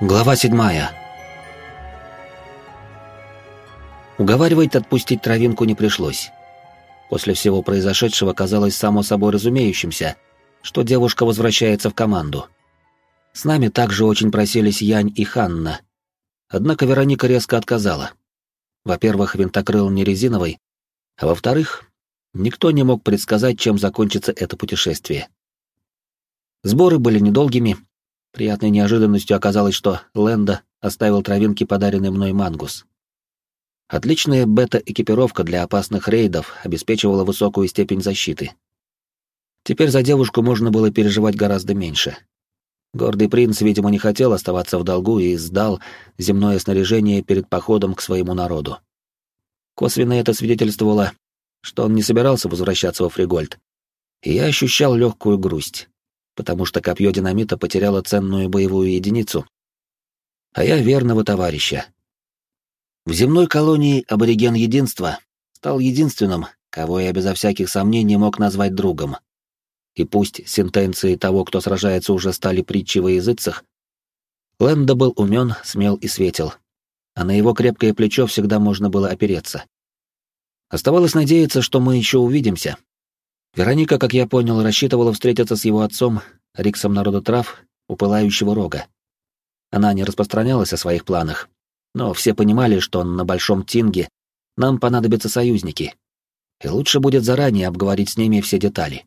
Глава седьмая. Уговаривать отпустить травинку не пришлось. После всего произошедшего казалось само собой разумеющимся, что девушка возвращается в команду. С нами также очень просились Янь и Ханна. Однако Вероника резко отказала. Во-первых, винтокрыл не резиновый, а во-вторых, никто не мог предсказать, чем закончится это путешествие. Сборы были недолгими, Приятной неожиданностью оказалось, что Лэнда оставил травинки, подаренный мной мангус. Отличная бета-экипировка для опасных рейдов обеспечивала высокую степень защиты. Теперь за девушку можно было переживать гораздо меньше. Гордый принц, видимо, не хотел оставаться в долгу и сдал земное снаряжение перед походом к своему народу. Косвенно это свидетельствовало, что он не собирался возвращаться во Фригольд. И я ощущал легкую грусть потому что копье динамита потеряло ценную боевую единицу, а я верного товарища. В земной колонии абориген единства стал единственным, кого я безо всяких сомнений мог назвать другом. И пусть сентенции того, кто сражается, уже стали притчей во языцах, Лэнда был умен, смел и светел, а на его крепкое плечо всегда можно было опереться. Оставалось надеяться, что мы еще увидимся, Вероника, как я понял, рассчитывала встретиться с его отцом, Риксом народа трав, у пылающего рога. Она не распространялась о своих планах, но все понимали, что на Большом Тинге нам понадобятся союзники, и лучше будет заранее обговорить с ними все детали.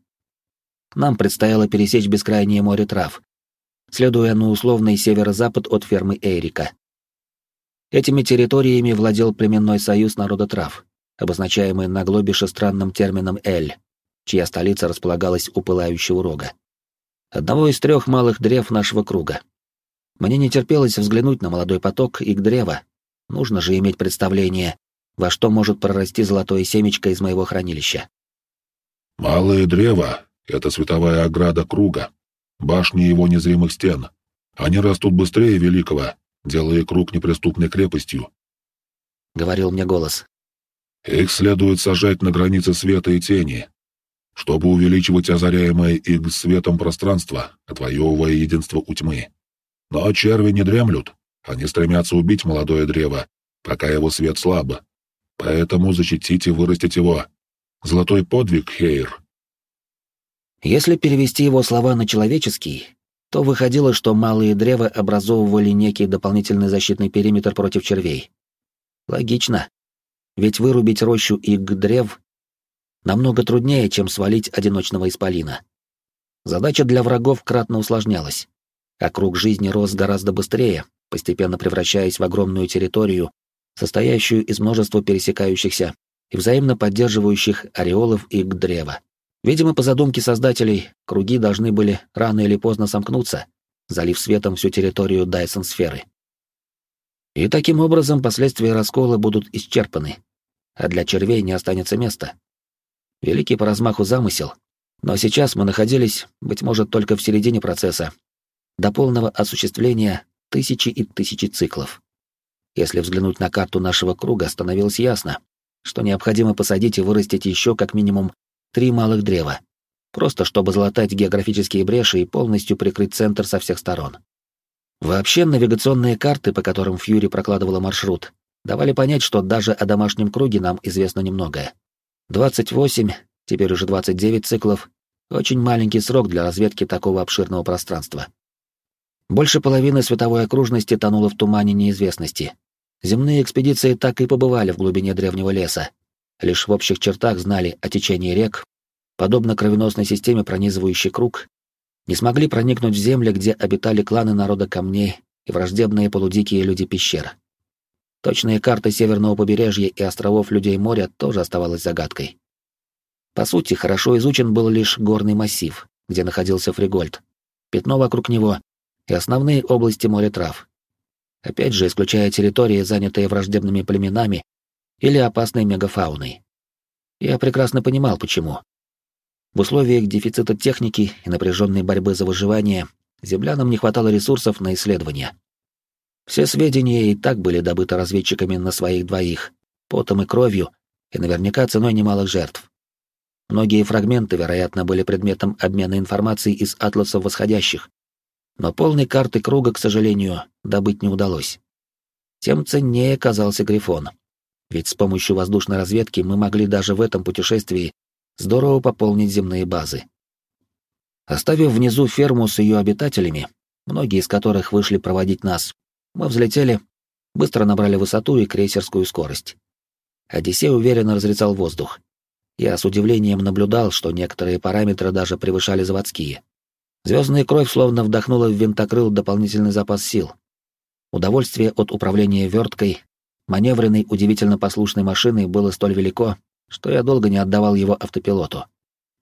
Нам предстояло пересечь бескрайнее море трав, следуя на условный северо-запад от фермы Эрика. Этими территориями владел племенной союз народа трав, обозначаемый на глобише странным термином «Эль» чья столица располагалась у пылающего рога. Одного из трех малых древ нашего круга. Мне не терпелось взглянуть на молодой поток и к древу. Нужно же иметь представление, во что может прорасти золотое семечко из моего хранилища. «Малое древо — это световая ограда круга, башни его незримых стен. Они растут быстрее великого, делая круг неприступной крепостью», — говорил мне голос. «Их следует сажать на границе света и тени, чтобы увеличивать озаряемое их светом пространство, отвоевывая единство у тьмы. Но черви не дремлют, они стремятся убить молодое древо, пока его свет слабо. Поэтому защитите и вырастить его. Золотой подвиг, Хейр. Если перевести его слова на человеческий, то выходило, что малые древа образовывали некий дополнительный защитный периметр против червей. Логично. Ведь вырубить рощу их древ намного труднее, чем свалить одиночного исполина. Задача для врагов кратно усложнялась, а круг жизни рос гораздо быстрее, постепенно превращаясь в огромную территорию, состоящую из множества пересекающихся и взаимно поддерживающих ореолов и древа. Видимо, по задумке создателей, круги должны были рано или поздно сомкнуться, залив светом всю территорию Дайсон-сферы. И таким образом последствия раскола будут исчерпаны, а для червей не останется места, Великий по размаху замысел, но сейчас мы находились, быть может, только в середине процесса, до полного осуществления тысячи и тысячи циклов. Если взглянуть на карту нашего круга, становилось ясно, что необходимо посадить и вырастить еще как минимум три малых древа, просто чтобы залатать географические бреши и полностью прикрыть центр со всех сторон. Вообще, навигационные карты, по которым Фьюри прокладывала маршрут, давали понять, что даже о домашнем круге нам известно немногое. 28, теперь уже 29 циклов — очень маленький срок для разведки такого обширного пространства. Больше половины световой окружности тонуло в тумане неизвестности. Земные экспедиции так и побывали в глубине древнего леса. Лишь в общих чертах знали о течении рек, подобно кровеносной системе, пронизывающей круг, не смогли проникнуть в земли, где обитали кланы народа камней и враждебные полудикие люди пещер. Точные карты северного побережья и островов людей моря тоже оставалась загадкой. По сути, хорошо изучен был лишь горный массив, где находился Фригольд, пятно вокруг него и основные области моря трав. Опять же, исключая территории, занятые враждебными племенами или опасной мегафауной. Я прекрасно понимал, почему. В условиях дефицита техники и напряженной борьбы за выживание землянам не хватало ресурсов на исследования. Все сведения и так были добыты разведчиками на своих двоих, потом и кровью, и наверняка ценой немалых жертв. Многие фрагменты, вероятно, были предметом обмена информацией из атласов восходящих. но полной карты круга, к сожалению, добыть не удалось. Тем ценнее казался Грифон, ведь с помощью воздушной разведки мы могли даже в этом путешествии здорово пополнить земные базы. Оставив внизу ферму с ее обитателями, многие из которых вышли проводить нас, мы взлетели, быстро набрали высоту и крейсерскую скорость. Одиссей уверенно разрицал воздух. Я с удивлением наблюдал, что некоторые параметры даже превышали заводские. Звездная кровь словно вдохнула в винтокрыл дополнительный запас сил. Удовольствие от управления верткой, маневренной, удивительно послушной машиной было столь велико, что я долго не отдавал его автопилоту.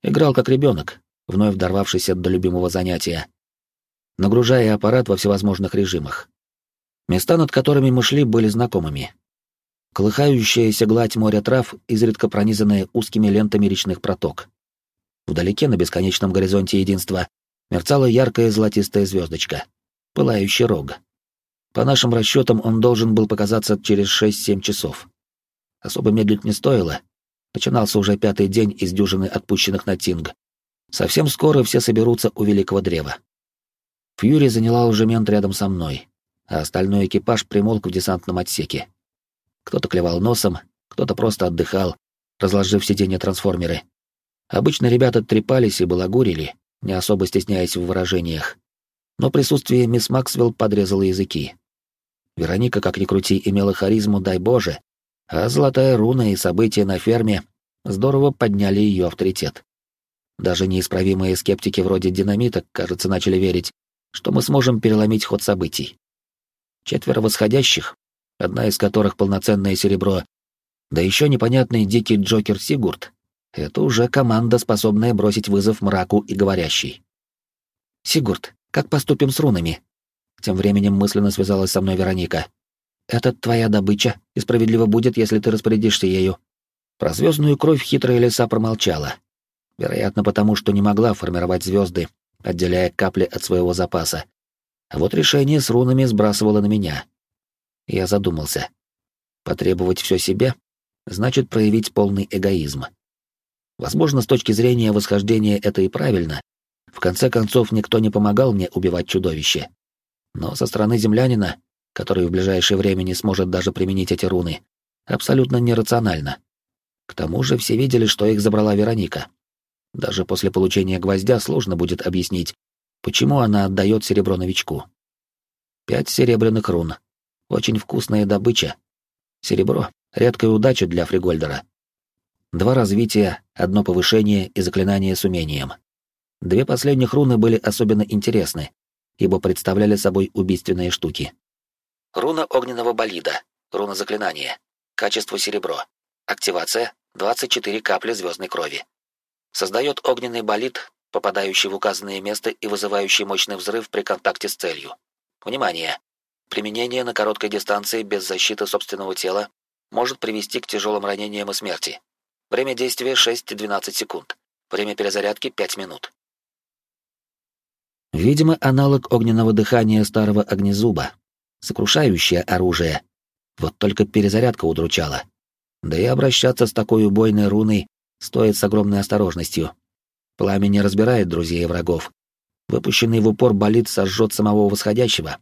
Играл как ребенок, вновь дорвавшийся до любимого занятия, нагружая аппарат во всевозможных режимах. Места, над которыми мы шли, были знакомыми. Колыхающаяся гладь моря трав, изредка пронизанная узкими лентами речных проток. Вдалеке, на бесконечном горизонте единства, мерцала яркая золотистая звездочка, пылающий рог. По нашим расчетам, он должен был показаться через 6-7 часов. Особо медлить не стоило. Начинался уже пятый день из дюжины отпущенных на Тинг. Совсем скоро все соберутся у Великого Древа. Фьюри заняла ложемент рядом со мной, а остальной экипаж примолк в десантном отсеке. Кто-то клевал носом, кто-то просто отдыхал, разложив сиденья трансформеры. Обычно ребята трепались и балагурили, не особо стесняясь в выражениях. Но присутствие мисс Максвелл подрезало языки. Вероника, как ни крути, имела харизму, дай боже, а золотая руна и события на ферме здорово подняли ее авторитет. Даже неисправимые скептики вроде динамита, кажется, начали верить, что мы сможем переломить ход событий. Четверо восходящих, одна из которых полноценное серебро, да еще непонятный дикий Джокер Сигурд, это уже команда, способная бросить вызов мраку и говорящий. «Сигурд, как поступим с рунами?» Тем временем мысленно связалась со мной Вероника. «Это твоя добыча, и справедливо будет, если ты распорядишься ею». Про звездную кровь хитрая лиса промолчала, Вероятно, потому что не могла формировать звезды, отделяя капли от своего запаса. А вот решение с рунами сбрасывало на меня. Я задумался. Потребовать все себе значит проявить полный эгоизм. Возможно, с точки зрения восхождения это и правильно. В конце концов, никто не помогал мне убивать чудовище. Но со стороны землянина, который в ближайшее время не сможет даже применить эти руны, абсолютно нерационально. К тому же все видели, что их забрала Вероника. Даже после получения гвоздя сложно будет объяснить, почему она отдает серебро новичку. Пять серебряных рун. Очень вкусная добыча. Серебро — редкая удача для Фригольдера. Два развития, одно повышение и заклинание с умением. Две последних руны были особенно интересны, ибо представляли собой убийственные штуки. Руна огненного болида, руна заклинания, качество серебро, активация — 24 капли звездной крови. Создает огненный болид, попадающий в указанное место и вызывающий мощный взрыв при контакте с целью. Внимание! Применение на короткой дистанции без защиты собственного тела может привести к тяжелым ранениям и смерти. Время действия 6-12 секунд. Время перезарядки 5 минут. Видимо, аналог огненного дыхания старого огнезуба. Сокрушающее оружие. Вот только перезарядка удручала. Да и обращаться с такой убойной руной стоит с огромной осторожностью. Пламя не разбирает друзей и врагов. Выпущенный в упор болид сожжет самого восходящего.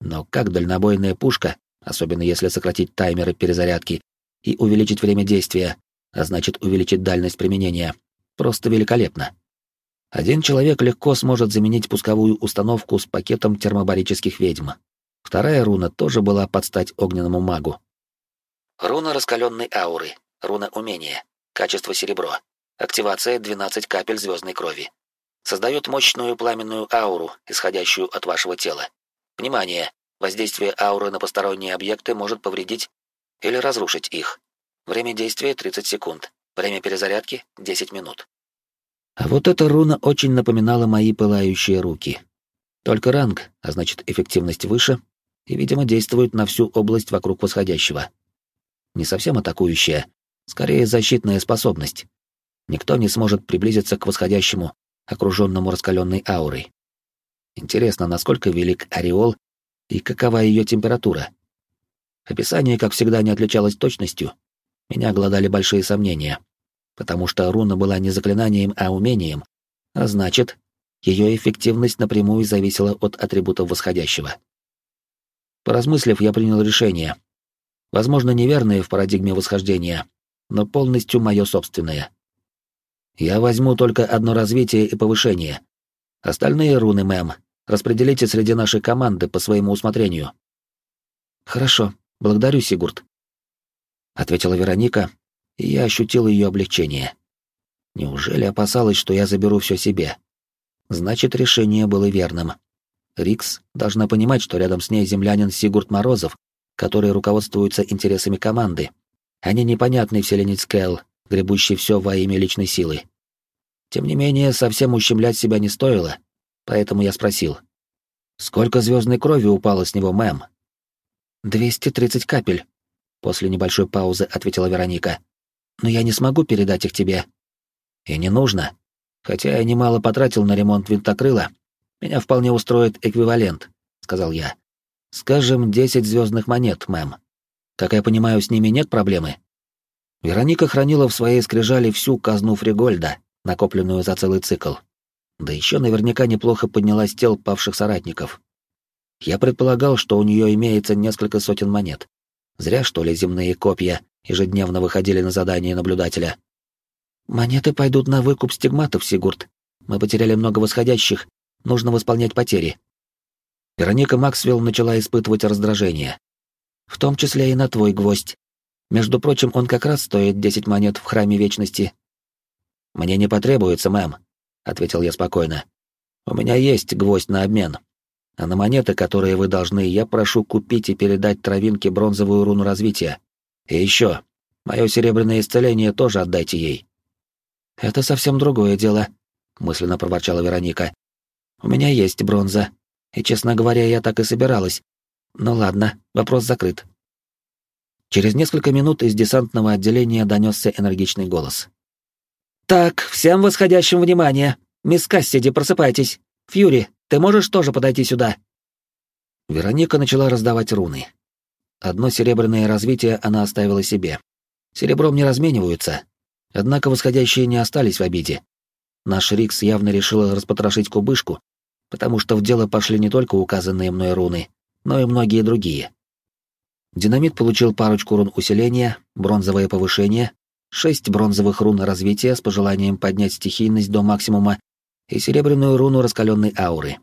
Но как дальнобойная пушка, особенно если сократить таймеры перезарядки и увеличить время действия, а значит увеличить дальность применения, просто великолепно. Один человек легко сможет заменить пусковую установку с пакетом термобарических ведьм. Вторая руна тоже была под стать огненному магу. Руна раскаленной ауры, руна умения. Качество серебро. Активация 12 капель звездной крови. Создает мощную пламенную ауру, исходящую от вашего тела. Внимание! Воздействие ауры на посторонние объекты может повредить или разрушить их. Время действия 30 секунд. Время перезарядки 10 минут. А вот эта руна очень напоминала мои пылающие руки. Только ранг, а значит эффективность выше, и, видимо, действует на всю область вокруг восходящего. Не совсем атакующая, Скорее, защитная способность. Никто не сможет приблизиться к восходящему, окруженному раскаленной аурой. Интересно, насколько велик ореол и какова ее температура. Описание, как всегда, не отличалось точностью. Меня глодали большие сомнения, потому что руна была не заклинанием, а умением, а значит, ее эффективность напрямую зависела от атрибутов восходящего. Поразмыслив, я принял решение. Возможно, неверное в парадигме восхождения, но полностью мое собственное. Я возьму только одно развитие и повышение. Остальные руны, мэм, распределите среди нашей команды по своему усмотрению. Хорошо, благодарю, Сигурд. Ответила Вероника, и я ощутил ее облегчение. Неужели опасалась, что я заберу все себе? Значит, решение было верным. Рикс должна понимать, что рядом с ней землянин Сигурд Морозов, который руководствуется интересами команды, а не вселенец Кэл, гребущий все во имя личной силы. Тем не менее, совсем ущемлять себя не стоило, поэтому я спросил. «Сколько звездной крови упало с него, мэм?» «Двести тридцать капель», — после небольшой паузы ответила Вероника. «Но я не смогу передать их тебе». «И не нужно. Хотя я немало потратил на ремонт винтокрыла, меня вполне устроит эквивалент», — сказал я. «Скажем, десять звездных монет, мэм. Как я понимаю, с ними нет проблемы?» Вероника хранила в своей скрижали всю казну Фригольда, накопленную за целый цикл. Да еще наверняка неплохо поднялась тел павших соратников. Я предполагал, что у нее имеется несколько сотен монет. Зря, что ли, земные копья ежедневно выходили на задание наблюдателя. «Монеты пойдут на выкуп стигматов, Сигурд. Мы потеряли много восходящих, нужно восполнять потери». Вероника Максвелл начала испытывать раздражение. «В том числе и на твой гвоздь. Между прочим, он как раз стоит десять монет в Храме Вечности». «Мне не потребуется, мэм», — ответил я спокойно. «У меня есть гвоздь на обмен. А на монеты, которые вы должны, я прошу купить и передать травинке бронзовую руну развития. И еще, мое серебряное исцеление тоже отдайте ей». «Это совсем другое дело», — мысленно проворчала Вероника. «У меня есть бронза, и, честно говоря, я так и собиралась. Ну ладно, вопрос закрыт». Через несколько минут из десантного отделения донесся энергичный голос. «Так, всем восходящим внимание! Мисс Кассиди, просыпайтесь! Фьюри, ты можешь тоже подойти сюда?» Вероника начала раздавать руны. Одно серебряное развитие она оставила себе. Серебром не размениваются. Однако восходящие не остались в обиде. Наш Рикс явно решил распотрошить кубышку, потому что в дело пошли не только указанные мной руны, но и многие другие. Динамит получил парочку рун усиления, бронзовое повышение, шесть бронзовых рун развития с пожеланием поднять стихийность до максимума и серебряную руну раскаленной ауры.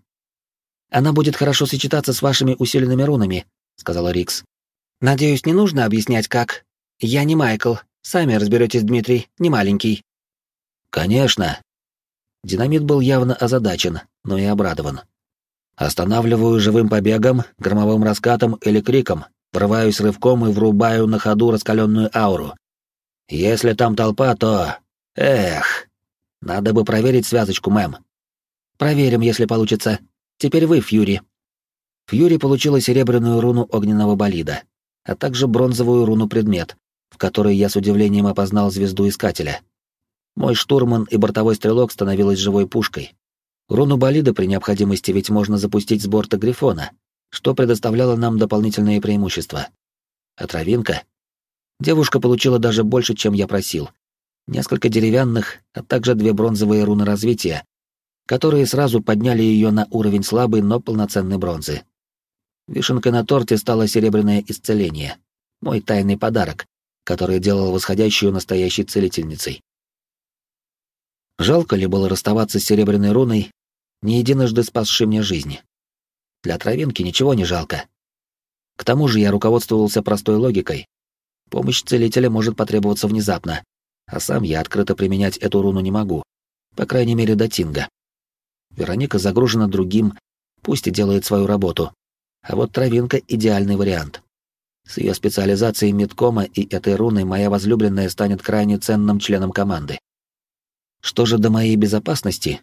«Она будет хорошо сочетаться с вашими усиленными рунами», — сказала Рикс. «Надеюсь, не нужно объяснять, как. Я не Майкл. Сами разберетесь, Дмитрий, не маленький». «Конечно». Динамит был явно озадачен, но и обрадован. Останавливаю живым побегом, громовым раскатом или криком, врываюсь рывком и врубаю на ходу раскаленную ауру. Если там толпа, то... Эх, надо бы проверить связочку, мэм. Проверим, если получится. Теперь вы, Фьюри. Фьюри получила серебряную руну огненного болида, а также бронзовую руну предмет, в которой я с удивлением опознал звезду Искателя. Мой штурман и бортовой стрелок становилась живой пушкой. Руну болида при необходимости ведь можно запустить с борта Грифона, что предоставляло нам дополнительные преимущества. А травинка Девушка получила даже больше, чем я просил. Несколько деревянных, а также две бронзовые руны развития, которые сразу подняли ее на уровень слабой, но полноценной бронзы. Вишенкой на торте стало серебряное исцеление. Мой тайный подарок, который делал восходящую настоящей целительницей. Жалко ли было расставаться с серебряной руной, не единожды спасшей мне жизнь. Для травинки ничего не жалко. К тому же я руководствовался простой логикой, Помощь целителя может потребоваться внезапно, а сам я открыто применять эту руну не могу, по крайней мере до Тинга. Вероника загружена другим, пусть и делает свою работу, а вот травинка — идеальный вариант. С ее специализацией медкома и этой руной моя возлюбленная станет крайне ценным членом команды. Что же до моей безопасности?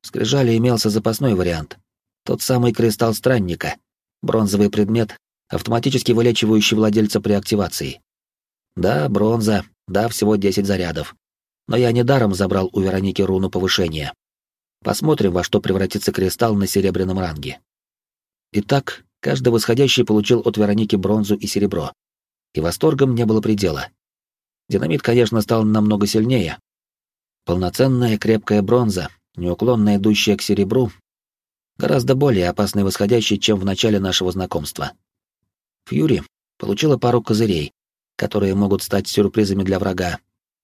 В скрижале имелся запасной вариант. Тот самый кристалл странника, бронзовый предмет, автоматически вылечивающий владельца при активации. Да, бронза, да, всего 10 зарядов. Но я недаром забрал у Вероники руну повышения. Посмотрим, во что превратится кристалл на серебряном ранге. Итак, каждый восходящий получил от Вероники бронзу и серебро. И восторгом не было предела. Динамит, конечно, стал намного сильнее. Полноценная крепкая бронза неуклонно идущая к серебру, гораздо более опасный восходящий, чем в начале нашего знакомства. Фьюри получила пару козырей, которые могут стать сюрпризами для врага,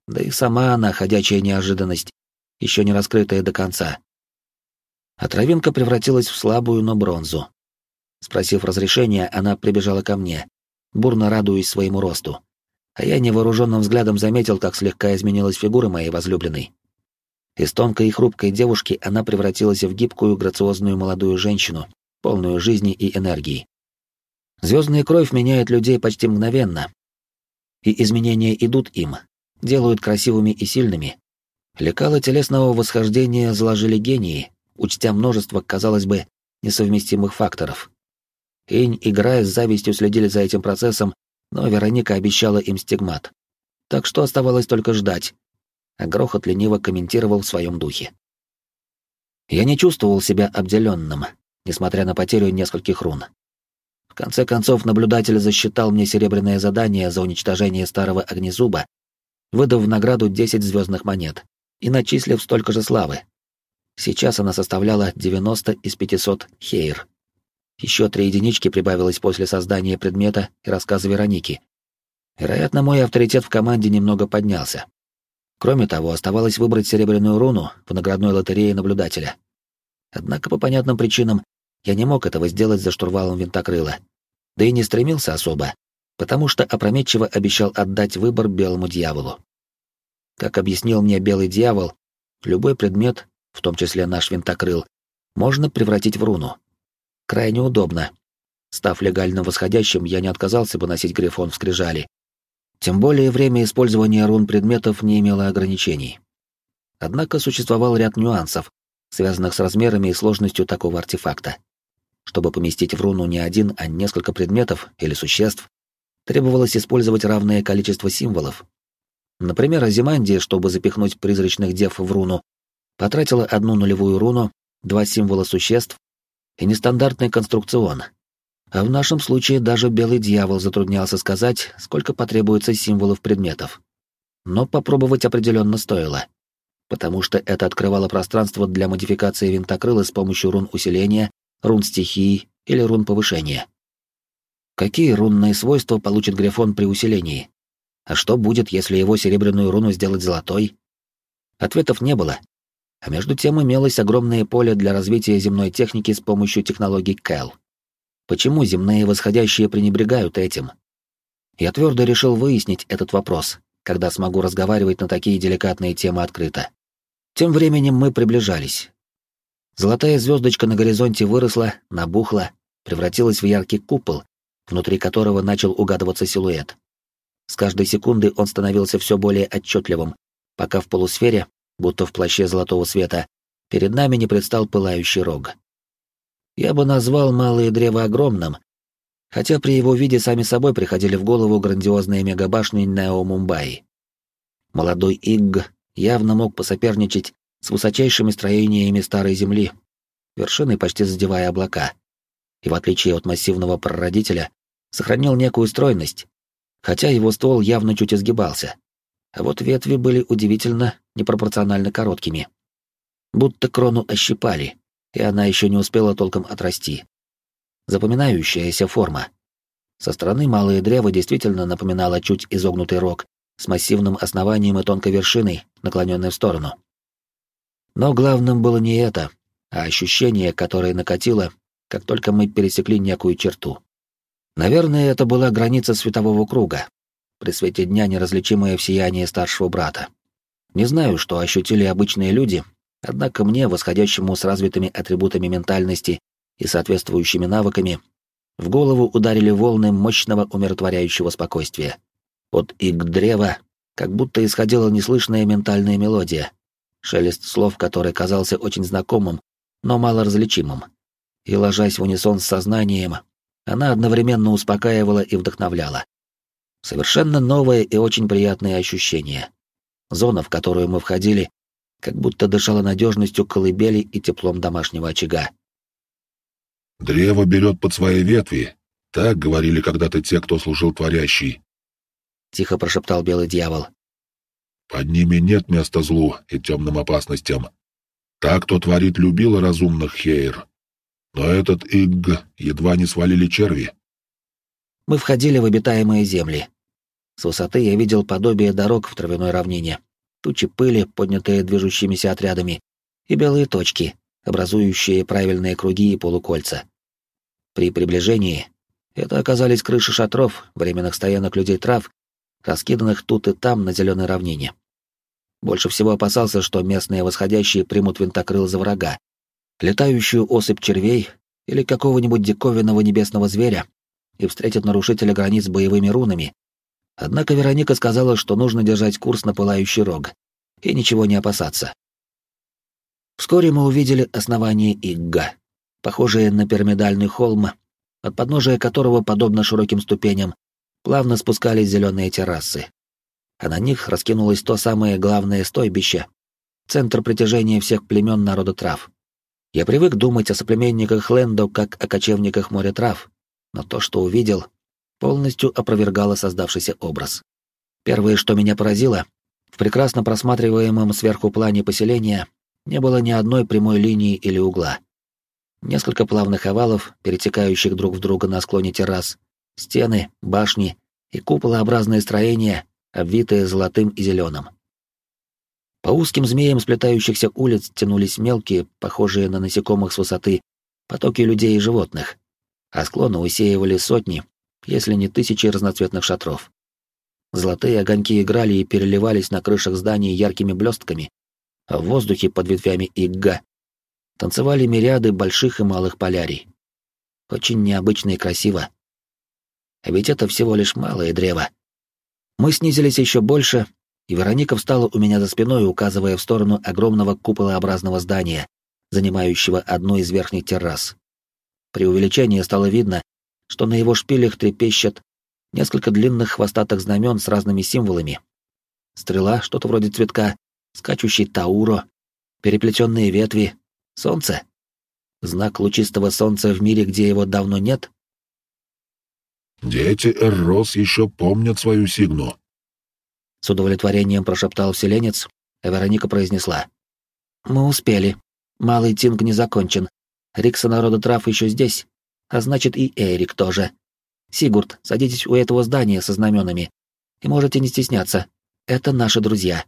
да и сама она ходячая неожиданность, еще не раскрытая до конца. А травинка превратилась в слабую, но бронзу. Спросив разрешения, она прибежала ко мне, бурно радуясь своему росту. А я невооруженным взглядом заметил, как слегка изменилась фигура моей возлюбленной. Из тонкой и хрупкой девушки она превратилась в гибкую, грациозную молодую женщину, полную жизни и энергии. Звездная кровь меняет людей почти мгновенно, и изменения идут им, делают красивыми и сильными. Лекала телесного восхождения заложили гении, учтя множество, казалось бы, несовместимых факторов. Инь и Грай с завистью следили за этим процессом, но Вероника обещала им стигмат. Так что оставалось только ждать. А Грохот лениво комментировал в своем духе. Я не чувствовал себя обделенным, несмотря на потерю нескольких рун. В конце концов, наблюдатель засчитал мне серебряное задание за уничтожение старого огнезуба, выдав в награду 10 звездных монет и начислив столько же славы. Сейчас она составляла 90 из 500 хейр. Еще три единички прибавилось после создания предмета и рассказа Вероники. Вероятно, мой авторитет в команде немного поднялся. Кроме того, оставалось выбрать серебряную руну в наградной лотерее наблюдателя. Однако по понятным причинам я не мог этого сделать за штурвалом винтокрыла. Да и не стремился особо, потому что опрометчиво обещал отдать выбор белому дьяволу. Как объяснил мне белый дьявол, любой предмет, в том числе наш винтокрыл, можно превратить в руну. Крайне удобно. Став легально восходящим, я не отказался бы носить грифон в скрижали. Тем более время использования рун предметов не имело ограничений. Однако существовал ряд нюансов, связанных с размерами и сложностью такого артефакта. Чтобы поместить в руну не один, а несколько предметов или существ, требовалось использовать равное количество символов. Например, Азимандия, чтобы запихнуть призрачных дев в руну, потратила одну нулевую руну, два символа существ и нестандартный конструкцион. А в нашем случае даже белый дьявол затруднялся сказать, сколько потребуется символов предметов. Но попробовать определенно стоило, потому что это открывало пространство для модификации винтокрыла с помощью рун усиления, рун стихии или рун повышения. Какие рунные свойства получит Грифон при усилении? А что будет, если его серебряную руну сделать золотой? Ответов не было, а между тем имелось огромное поле для развития земной техники с помощью технологий КЭЛ. Почему земные восходящие пренебрегают этим? Я твердо решил выяснить этот вопрос, когда смогу разговаривать на такие деликатные темы открыто. Тем временем мы приближались. Золотая звездочка на горизонте выросла, набухла, превратилась в яркий купол, внутри которого начал угадываться силуэт. С каждой секунды он становился все более отчетливым, пока в полусфере будто в плаще золотого света, перед нами не предстал пылающий рог. Я бы назвал малое древо огромным, хотя при его виде сами собой приходили в голову грандиозные мегабашни Нео-Мумбаи. Молодой Игг явно мог посоперничать с высочайшими строениями Старой Земли, вершиной почти задевая облака, и в отличие от массивного прародителя, сохранил некую стройность, хотя его ствол явно чуть изгибался. А вот ветви были удивительно непропорционально короткими. Будто крону ощипали, и она еще не успела толком отрасти. Запоминающаяся форма. Со стороны малое древо действительно напоминало чуть изогнутый рог с массивным основанием и тонкой вершиной, наклоненной в сторону. Но главным было не это, а ощущение, которое накатило, как только мы пересекли некую черту. Наверное, это была граница светового круга, при свете дня неразличимое в сиянии старшего брата. Не знаю, что ощутили обычные люди, однако мне, восходящему с развитыми атрибутами ментальности и соответствующими навыками, в голову ударили волны мощного умиротворяющего спокойствия. От иг древа как будто исходила неслышная ментальная мелодия, шелест слов, который казался очень знакомым, но мало различимым. И, ложась в унисон с сознанием, она одновременно успокаивала и вдохновляла. Совершенно новое и очень приятное ощущение. Зона, в которую мы входили, как будто дышала надежностью колыбели и теплом домашнего очага. «Древо берет под свои ветви», — так говорили когда-то те, кто служил творящий. Тихо прошептал белый дьявол. «Под ними нет места злу и темным опасностям. Так, кто творит, любила разумных Хейр. Но этот Игг едва не свалили черви. Мы входили в обитаемые земли. С высоты я видел подобие дорог в травяной равнине, тучи пыли, поднятые движущимися отрядами, и белые точки, образующие правильные круги и полукольца. При приближении это оказались крыши шатров, временных стоянок людей трав, раскиданных тут и там на зеленой равнине. Больше всего опасался, что местные восходящие примут винтокрыл за врага, летающую особь червей или какого-нибудь диковинного небесного зверя и встретят нарушителя границ боевыми рунами. Однако Вероника сказала, что нужно держать курс на пылающий рог и ничего не опасаться. Вскоре мы увидели основание Игга, похожее на пирамидальный холм, от подножия которого, подобно широким ступеням, плавно спускались зеленые террасы. А на них раскинулось то самое главное стойбище, центр притяжения всех племен народа трав. Я привык думать о соплеменниках Лэндо как о кочевниках моря трав, но то, что увидел, полностью опровергало создавшийся образ. Первое, что меня поразило, в прекрасно просматриваемом сверху плане поселения не было ни одной прямой линии или угла. Несколько плавных овалов, перетекающих друг в друга на склоне террас, стены, башни и куполообразные строения, обвитые золотым и зеленым. По узким змеям сплетающихся улиц тянулись мелкие, похожие на насекомых с высоты, потоки людей и животных, а склоны усеивали сотни, если не тысячи разноцветных шатров. Золотые огоньки играли и переливались на крышах зданий яркими блестками, а в воздухе под ветвями игга танцевали мириады больших и малых полярий. Очень необычно и красиво. А ведь это всего лишь малое древо. Мы снизились еще больше и Вероника встала у меня за спиной, указывая в сторону огромного куполообразного здания, занимающего одну из верхних террас. При увеличении стало видно, что на его шпилях трепещет несколько длинных хвостатых знамен с разными символами. Стрела, что-то вроде цветка, скачущий тауро, переплетенные ветви, солнце. Знак лучистого солнца в мире, где его давно нет? «Дети Эррос еще помнят свою сигну», с удовлетворением прошептал вселенец, а Вероника произнесла. «Мы успели. Малый Тинг не закончен. Рикса народа трав еще здесь, а значит и Эрик тоже. Сигурд, садитесь у этого здания со знаменами. И можете не стесняться. Это наши друзья».